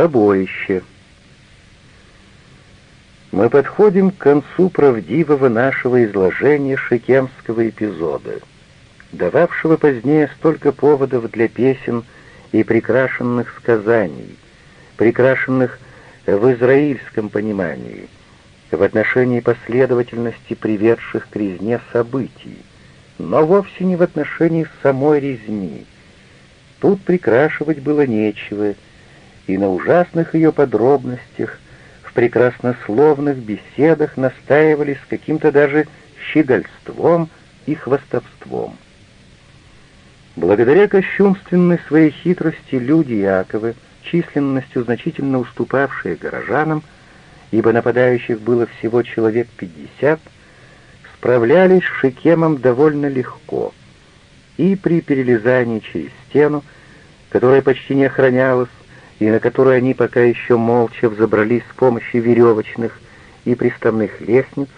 Побоище. Мы подходим к концу правдивого нашего изложения шикемского эпизода, дававшего позднее столько поводов для песен и прикрашенных сказаний, прикрашенных в израильском понимании, в отношении последовательности приведших к резне событий, но вовсе не в отношении самой резни. Тут прикрашивать было нечего, и на ужасных ее подробностях, в прекраснословных беседах настаивали с каким-то даже щегольством и хвастовством. Благодаря кощунственной своей хитрости люди Якова, численностью значительно уступавшие горожанам, ибо нападающих было всего человек пятьдесят, справлялись с Шикемом довольно легко, и при перелезании через стену, которая почти не охранялась, и на которую они пока еще молча взобрались с помощью веревочных и приставных лестниц,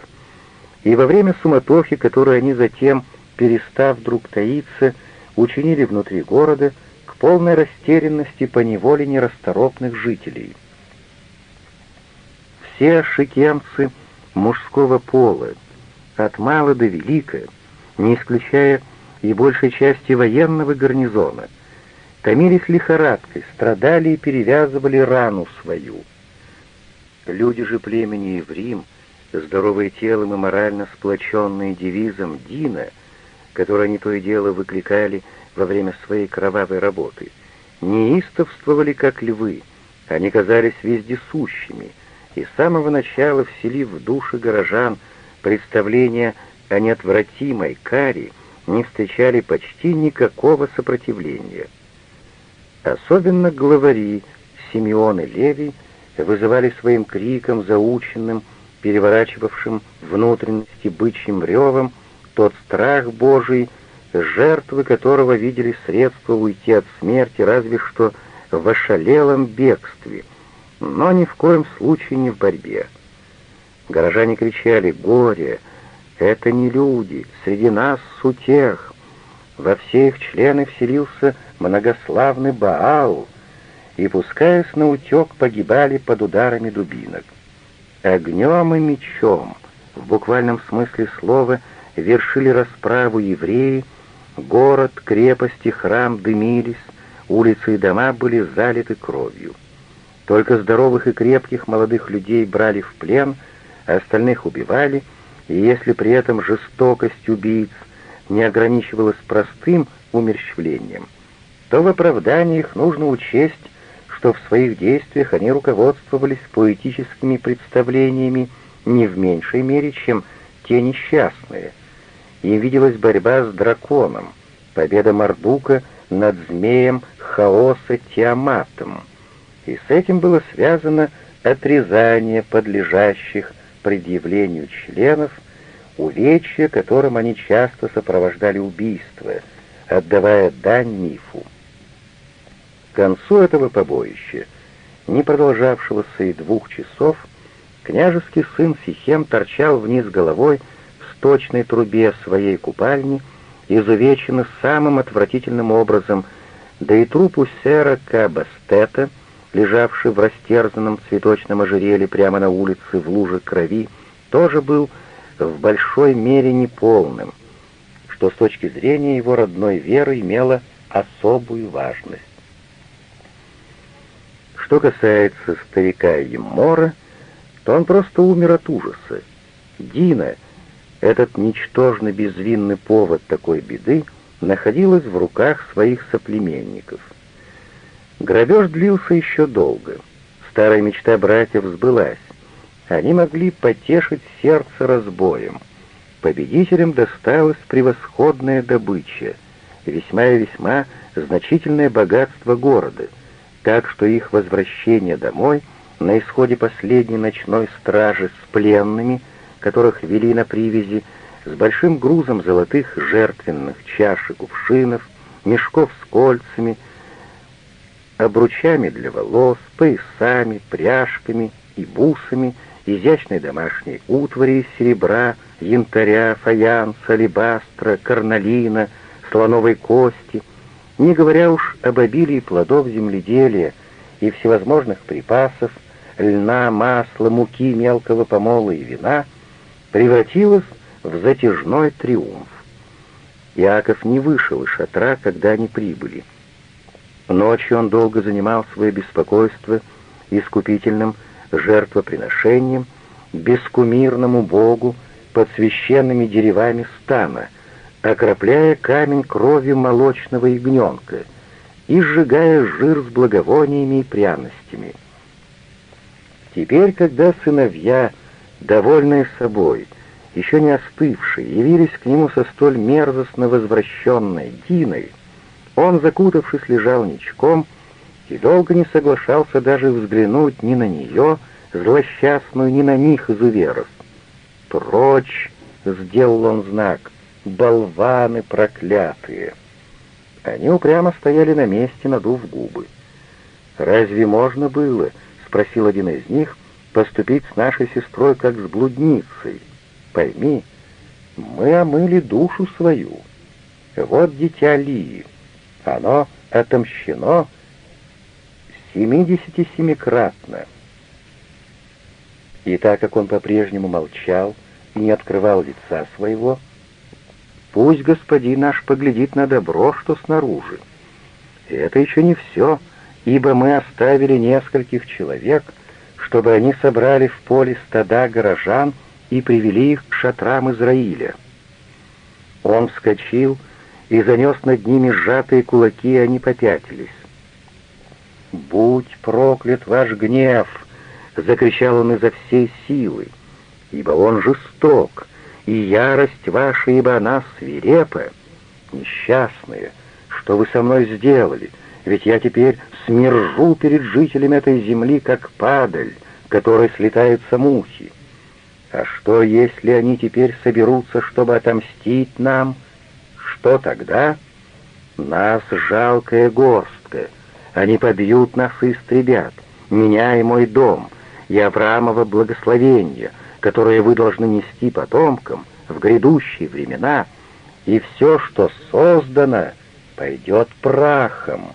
и во время суматохи, которую они затем, перестав вдруг таиться, учинили внутри города к полной растерянности по неволе нерасторопных жителей. Все шикемцы мужского пола, от мала до велика, не исключая и большей части военного гарнизона, томились лихорадкой, страдали и перевязывали рану свою. Люди же племени Еврим, здоровые телом и морально сплоченные девизом Дина, который они то и дело выкликали во время своей кровавой работы, неистовствовали, как львы, они казались вездесущими, и с самого начала вселив в души горожан представление о неотвратимой каре, не встречали почти никакого сопротивления. Особенно главари Симеон и Левий вызывали своим криком, заученным, переворачивавшим внутренности бычьим ревом, тот страх Божий, жертвы которого видели средства уйти от смерти разве что в ошалелом бегстве, но ни в коем случае не в борьбе. Горожане кричали «Горе! Это не люди! Среди нас сутех!» Во все их члены вселился многославный Баал, и, пускаясь на утек, погибали под ударами дубинок. Огнем и мечом, в буквальном смысле слова, вершили расправу евреи, город, крепости, храм дымились, улицы и дома были залиты кровью. Только здоровых и крепких молодых людей брали в плен, а остальных убивали, и если при этом жестокость убийц не ограничивалась простым умерщвлением, то в оправдании их нужно учесть, что в своих действиях они руководствовались поэтическими представлениями не в меньшей мере, чем те несчастные. Им виделась борьба с драконом, победа Мардука над змеем хаоса Тиаматом, и с этим было связано отрезание подлежащих предъявлению членов, увечья, которым они часто сопровождали убийство, отдавая дань мифу. К концу этого побоища, не продолжавшегося и двух часов, княжеский сын Сихем торчал вниз головой в сточной трубе своей купальни, изувеченный самым отвратительным образом, да и трупу сера Кабастета — лежавший в растерзанном цветочном ожерелье прямо на улице в луже крови, тоже был в большой мере неполным, что с точки зрения его родной веры имело особую важность. Что касается старика Емора, то он просто умер от ужаса. Дина, этот ничтожно безвинный повод такой беды, находилась в руках своих соплеменников. Грабеж длился еще долго. Старая мечта братьев сбылась. Они могли потешить сердце разбоем. Победителям досталась превосходная добыча, весьма и весьма значительное богатство города, так что их возвращение домой на исходе последней ночной стражи с пленными, которых вели на привязи, с большим грузом золотых жертвенных чаш и кувшинов, мешков с кольцами — обручами для волос, поясами, пряжками и бусами, изящной домашней утвари из серебра, янтаря, фаянса, алебастра, карналина, слоновой кости, не говоря уж об обилии плодов земледелия, и всевозможных припасов, льна, масла, муки, мелкого помола и вина, превратилась в затяжной триумф. Иаков не вышел из шатра, когда они прибыли. Ночью он долго занимал свое беспокойство искупительным жертвоприношением, бескумирному Богу под священными деревами стана, окропляя камень кровью молочного ягненка и сжигая жир с благовониями и пряностями. Теперь, когда сыновья, довольные собой, еще не остывшие, явились к нему со столь мерзостно возвращенной Диной, он, закутавшись, лежал ничком и долго не соглашался даже взглянуть ни на нее, злосчастную, ни на них изуверов. «Прочь!» — сделал он знак. «Болваны проклятые!» Они упрямо стояли на месте, надув губы. «Разве можно было, — спросил один из них, — поступить с нашей сестрой как с блудницей? Пойми, мы омыли душу свою. Вот дитя Лии. Оно отомщено семидесяти семикратно. И так как он по-прежнему молчал и не открывал лица своего, пусть господин наш поглядит на добро, что снаружи. Это еще не все, ибо мы оставили нескольких человек, чтобы они собрали в поле стада горожан и привели их к шатрам Израиля. Он вскочил и занес над ними сжатые кулаки, и они попятились. «Будь проклят ваш гнев!» — закричал он изо всей силы, «ибо он жесток, и ярость ваша, ибо она свирепа. Несчастные, что вы со мной сделали? Ведь я теперь смержу перед жителями этой земли, как падаль, которой слетаются мухи. А что, если они теперь соберутся, чтобы отомстить нам? Что тогда? Нас жалкая горстка. Они побьют нас и истребят, меня и мой дом, и Авраамова благословение, которое вы должны нести потомкам в грядущие времена, и все, что создано, пойдет прахом.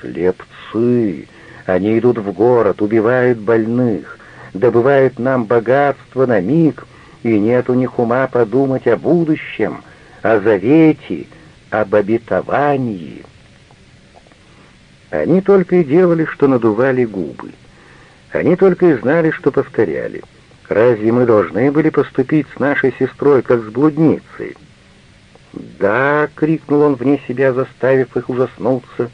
Слепцы! Они идут в город, убивают больных, добывают нам богатство на миг, и нет у них ума подумать о будущем, о завете, об обетовании. Они только и делали, что надували губы. Они только и знали, что повторяли. Разве мы должны были поступить с нашей сестрой, как с блудницей? «Да!» — крикнул он вне себя, заставив их ужаснуться.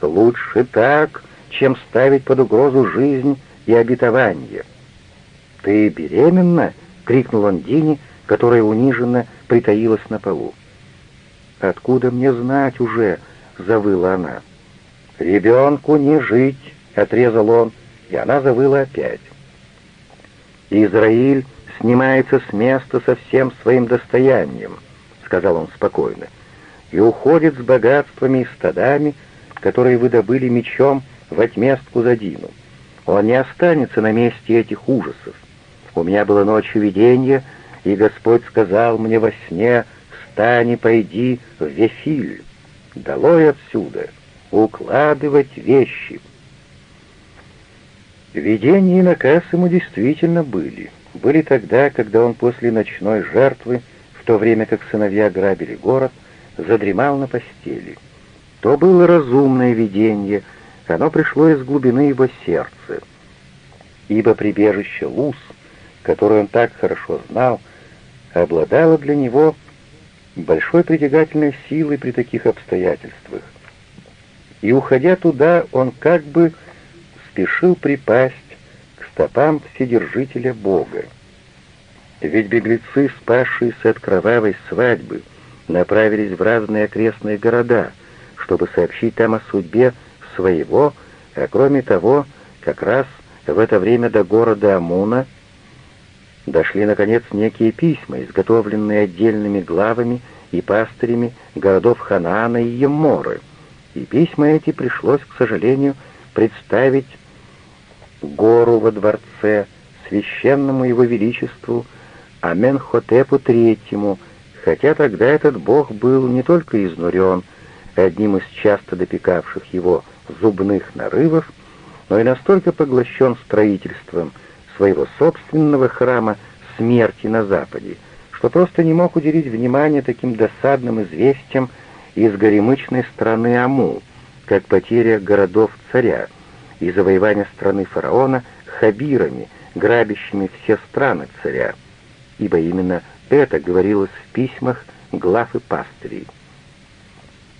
«Лучше так, чем ставить под угрозу жизнь и обетование». «Ты беременна?» — крикнул он Дине, которая униженно притаилась на полу. «Откуда мне знать уже?» — завыла она. «Ребенку не жить!» — отрезал он, и она завыла опять. «Израиль снимается с места со всем своим достоянием», — сказал он спокойно, «и уходит с богатствами и стадами, которые вы добыли мечом в отместку за Дину. Он не останется на месте этих ужасов. У меня было ночью видение, и Господь сказал мне во сне, «Встань и пойди в Вефиль, долой отсюда, укладывать вещи». Видения и наказ ему действительно были. Были тогда, когда он после ночной жертвы, в то время как сыновья грабили город, задремал на постели. То было разумное видение, оно пришло из глубины его сердца. Ибо прибежище Луз — которую он так хорошо знал, обладала для него большой притягательной силой при таких обстоятельствах. И, уходя туда, он как бы спешил припасть к стопам Вседержителя Бога. Ведь беглецы, спасшиеся от кровавой свадьбы, направились в разные окрестные города, чтобы сообщить там о судьбе своего, а кроме того, как раз в это время до города Амуна дошли, наконец, некие письма, изготовленные отдельными главами и пастырями городов Ханаана и Еморы, и письма эти пришлось, к сожалению, представить гору во дворце, священному его величеству Аменхотепу Третьему, хотя тогда этот бог был не только изнурен одним из часто допекавших его зубных нарывов, но и настолько поглощен строительством своего собственного храма смерти на Западе, что просто не мог уделить внимания таким досадным известиям из горемычной страны Аму, как потеря городов царя и завоевание страны фараона хабирами, грабящими все страны царя, ибо именно это говорилось в письмах глав и пастырей.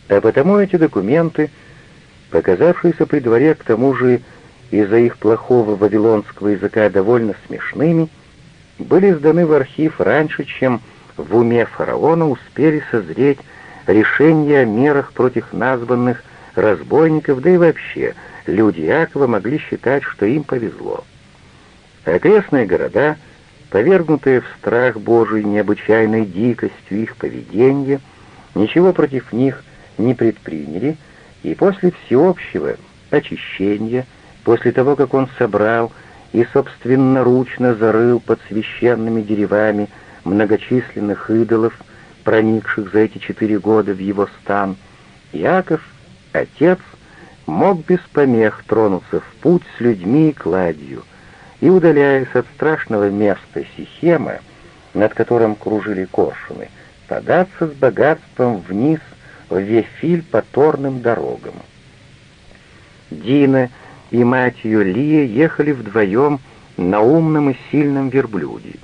А потому эти документы, показавшиеся при дворе к тому же из-за их плохого вавилонского языка довольно смешными, были сданы в архив раньше, чем в уме фараона успели созреть решения о мерах против названных разбойников, да и вообще люди Якова могли считать, что им повезло. Окрестные города, повергнутые в страх Божий необычайной дикостью их поведения, ничего против них не предприняли, и после всеобщего очищения, после того, как он собрал и собственноручно зарыл под священными деревами многочисленных идолов, проникших за эти четыре года в его стан, Яков, отец, мог без помех тронуться в путь с людьми и кладью, и, удаляясь от страшного места Сихема, над которым кружили коршуны, податься с богатством вниз в Вефиль по торным дорогам. Дина и мать ее Лия ехали вдвоем на умном и сильном верблюде.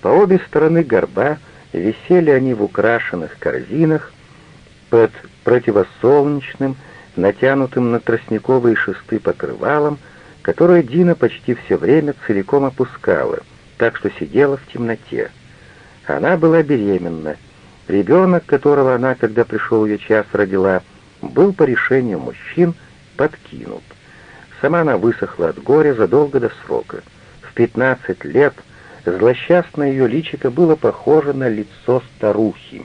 По обе стороны горба висели они в украшенных корзинах под противосолнечным, натянутым на тростниковые шесты покрывалом, которое Дина почти все время целиком опускала, так что сидела в темноте. Она была беременна. Ребенок, которого она, когда пришел ее час, родила, был по решению мужчин подкинут. Сама она высохла от горя задолго до срока. В пятнадцать лет злосчастное ее личико было похоже на лицо старухи.